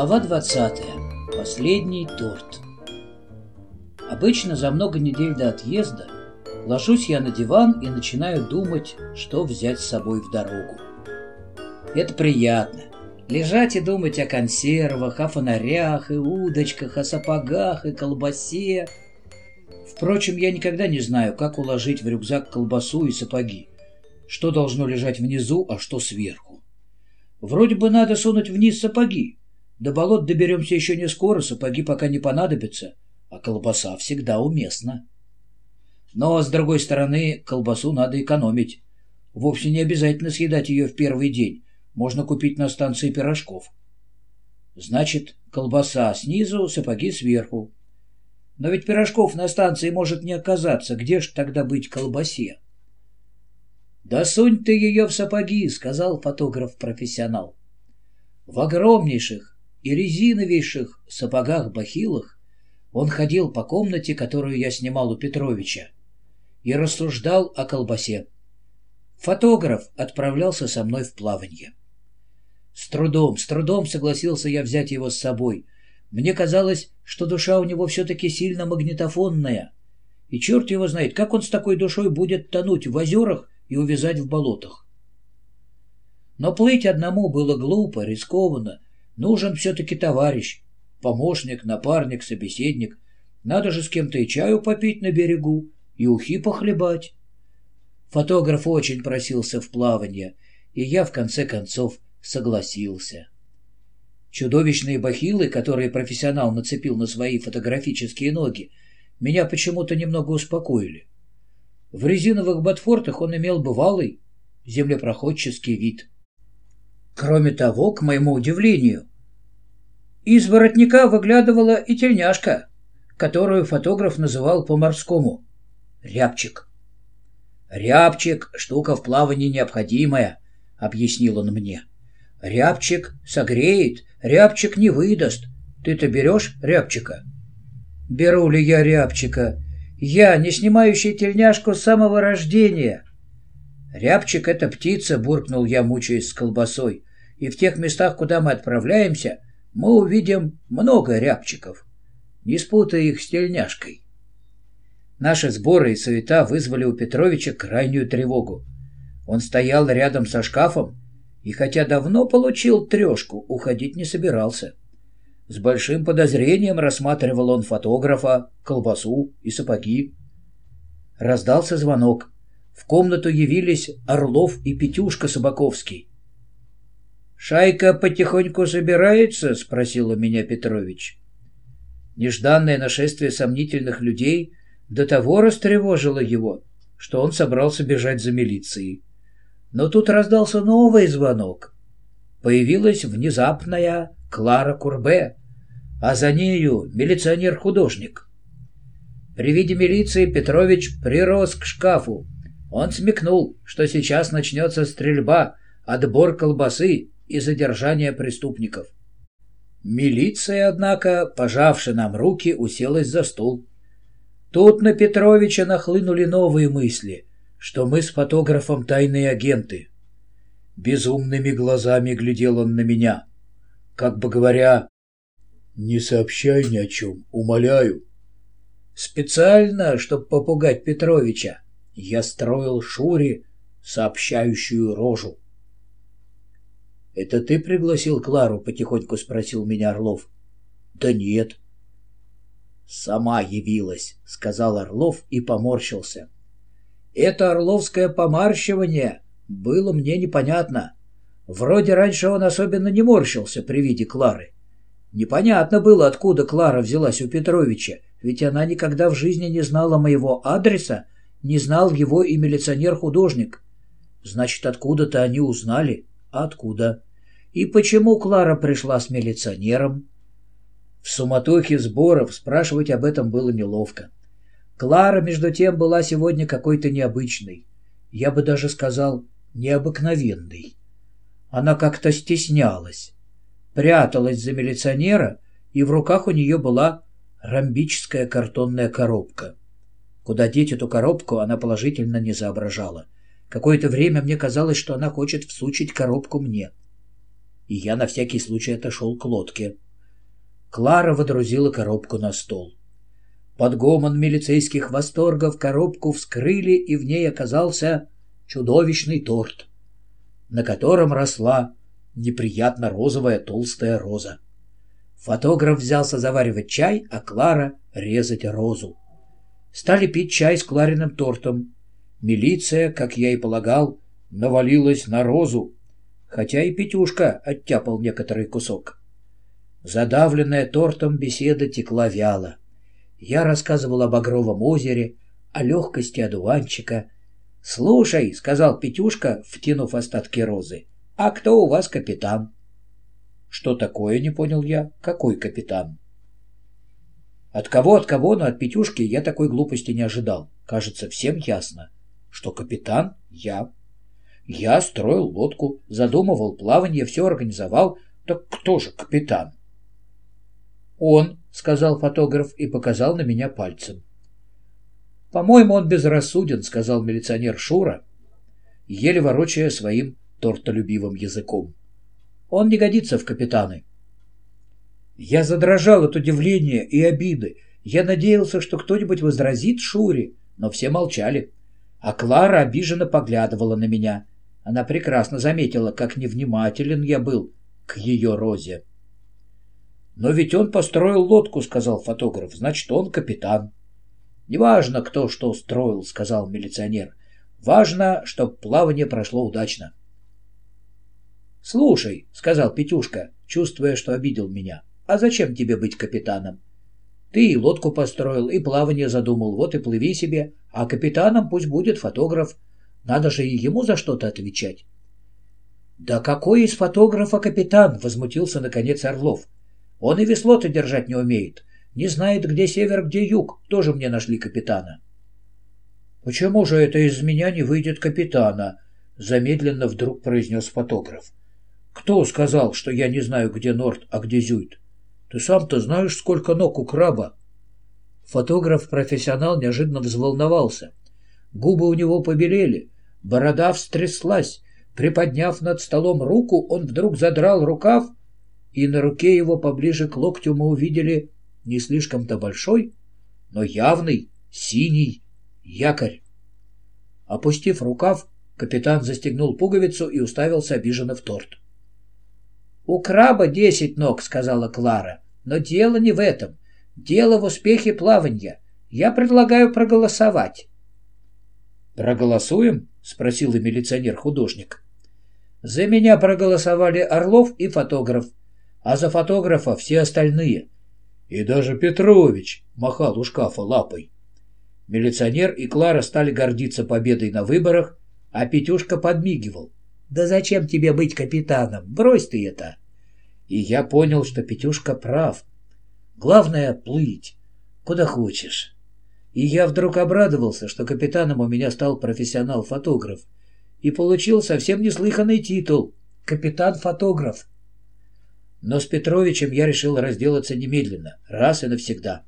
Глава 20. Последний торт. Обычно за много недель до отъезда ложусь я на диван и начинаю думать, что взять с собой в дорогу. Это приятно. Лежать и думать о консервах, о фонарях и удочках, о сапогах и колбасе. Впрочем, я никогда не знаю, как уложить в рюкзак колбасу и сапоги. Что должно лежать внизу, а что сверху. Вроде бы надо сунуть вниз сапоги. До болот доберемся еще не скоро, сапоги пока не понадобятся, а колбаса всегда уместна. Но, с другой стороны, колбасу надо экономить. Вовсе не обязательно съедать ее в первый день. Можно купить на станции пирожков. Значит, колбаса снизу, сапоги сверху. Но ведь пирожков на станции может не оказаться. Где ж тогда быть колбасе? «Да сунь ты ее в сапоги», — сказал фотограф-профессионал. В огромнейших и резиновейших сапогах-бахилах он ходил по комнате, которую я снимал у Петровича, и рассуждал о колбасе. Фотограф отправлялся со мной в плавание. С трудом, с трудом согласился я взять его с собой. Мне казалось, что душа у него все-таки сильно магнитофонная. И черт его знает, как он с такой душой будет тонуть в озерах и увязать в болотах. Но плыть одному было глупо, рискованно. Нужен все-таки товарищ, помощник, напарник, собеседник. Надо же с кем-то и чаю попить на берегу, и ухи похлебать. Фотограф очень просился в плавание, и я, в конце концов, согласился. Чудовищные бахилы, которые профессионал нацепил на свои фотографические ноги, меня почему-то немного успокоили. В резиновых ботфортах он имел бывалый землепроходческий вид. Кроме того, к моему удивлению, из воротника выглядывала и тельняшка, которую фотограф называл по-морскому «рябчик». «Рябчик — штука в плавании необходимая», — объяснил он мне. «Рябчик согреет, рябчик не выдаст. Ты-то берешь рябчика?» «Беру ли я рябчика?» Я, не снимающий тельняшку с самого рождения. Рябчик — это птица, буркнул я, мучаясь с колбасой. И в тех местах, куда мы отправляемся, мы увидим много рябчиков. Не спутай их с тельняшкой. Наши сборы и суета вызвали у Петровича крайнюю тревогу. Он стоял рядом со шкафом и, хотя давно получил трешку, уходить не собирался. С большим подозрением рассматривал он фотографа, колбасу и сапоги. Раздался звонок. В комнату явились Орлов и Петюшка Собаковский. «Шайка потихоньку собирается?» — спросил у меня Петрович. Нежданное нашествие сомнительных людей до того растревожило его, что он собрался бежать за милицией. Но тут раздался новый звонок. Появилась внезапная Клара Курбе, а за нею милиционер-художник. При виде милиции Петрович прирос к шкафу. Он смекнул, что сейчас начнется стрельба, отбор колбасы и задержание преступников. Милиция, однако, пожавши нам руки, уселась за стол. Тут на Петровича нахлынули новые мысли, что мы с фотографом тайные агенты. Безумными глазами глядел он на меня, как бы говоря, «Не сообщай ни о чем, умоляю». Специально, чтобы попугать Петровича, я строил Шуре сообщающую рожу. «Это ты пригласил Клару?» — потихоньку спросил меня Орлов. «Да нет». «Сама явилась», — сказал Орлов и поморщился. «Это орловское помарщивание было мне непонятно. Вроде раньше он особенно не морщился при виде Клары. Непонятно было, откуда Клара взялась у Петровича, ведь она никогда в жизни не знала моего адреса, не знал его и милиционер-художник. Значит, откуда-то они узнали. откуда? И почему Клара пришла с милиционером? В суматохе сборов спрашивать об этом было неловко. Клара, между тем, была сегодня какой-то необычной. Я бы даже сказал, необыкновенной. Она как-то стеснялась пряталась за милиционера, и в руках у нее была ромбическая картонная коробка. Куда деть эту коробку, она положительно не соображала. Какое-то время мне казалось, что она хочет всучить коробку мне. И я на всякий случай отошел к лодке. Клара водрузила коробку на стол. Под гомон милицейских восторгов коробку вскрыли, и в ней оказался чудовищный торт, на котором росла неприятно розовая толстая роза. Фотограф взялся заваривать чай, а Клара — резать розу. Стали пить чай с Клариным тортом. Милиция, как я и полагал, навалилась на розу, хотя и Петюшка оттяпал некоторый кусок. Задавленная тортом беседа текла вяло. Я рассказывал о Багровом озере, о легкости одуванчика. «Слушай», — сказал Петюшка, втянув остатки розы, — «а кто у вас капитан?» «Что такое?» — не понял я. «Какой капитан?» От кого, от кого, но от Петюшки я такой глупости не ожидал. Кажется, всем ясно, что капитан — я. Я строил лодку, задумывал плавание, все организовал. Так кто же капитан? «Он», — сказал фотограф и показал на меня пальцем. «По-моему, он безрассуден», — сказал милиционер Шура, еле ворочая своим тортолюбивым языком. «Он не годится в капитаны». Я задрожал от удивления и обиды. Я надеялся, что кто-нибудь возразит Шуре, но все молчали. А Клара обиженно поглядывала на меня. Она прекрасно заметила, как невнимателен я был к ее розе. «Но ведь он построил лодку», — сказал фотограф, — «значит, он капитан». «Неважно, кто что строил», — сказал милиционер. «Важно, чтобы плавание прошло удачно». «Слушай», — сказал Петюшка, чувствуя, что обидел меня, — «а зачем тебе быть капитаном? Ты и лодку построил, и плавание задумал, вот и плыви себе, а капитаном пусть будет фотограф. Надо же и ему за что-то отвечать». «Да какой из фотографа капитан?» — возмутился наконец Орлов. Он и весло-то держать не умеет. Не знает, где север, где юг. Тоже мне нашли капитана. «Почему же это из меня не выйдет капитана?» Замедленно вдруг произнес фотограф. «Кто сказал, что я не знаю, где Норт, а где Зюйт? Ты сам-то знаешь, сколько ног у краба?» Фотограф-профессионал неожиданно взволновался. Губы у него побелели, борода встряслась. Приподняв над столом руку, он вдруг задрал рукав и на руке его поближе к локтю мы увидели не слишком-то большой, но явный синий якорь. Опустив рукав, капитан застегнул пуговицу и уставился обиженно в торт. «У краба десять ног», — сказала Клара, — «но дело не в этом. Дело в успехе плавания. Я предлагаю проголосовать». «Проголосуем?» — спросил милиционер-художник. «За меня проголосовали Орлов и фотограф а за фотографа все остальные. И даже Петрович махал у шкафа лапой. Милиционер и Клара стали гордиться победой на выборах, а Петюшка подмигивал. «Да зачем тебе быть капитаном? Брось ты это!» И я понял, что Петюшка прав. Главное — плыть, куда хочешь. И я вдруг обрадовался, что капитаном у меня стал профессионал-фотограф и получил совсем неслыханный титул — капитан-фотограф. Но с Петровичем я решил разделаться немедленно, раз и навсегда.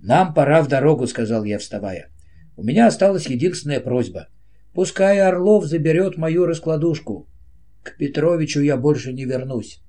«Нам пора в дорогу», — сказал я, вставая. «У меня осталась единственная просьба. Пускай Орлов заберет мою раскладушку. К Петровичу я больше не вернусь».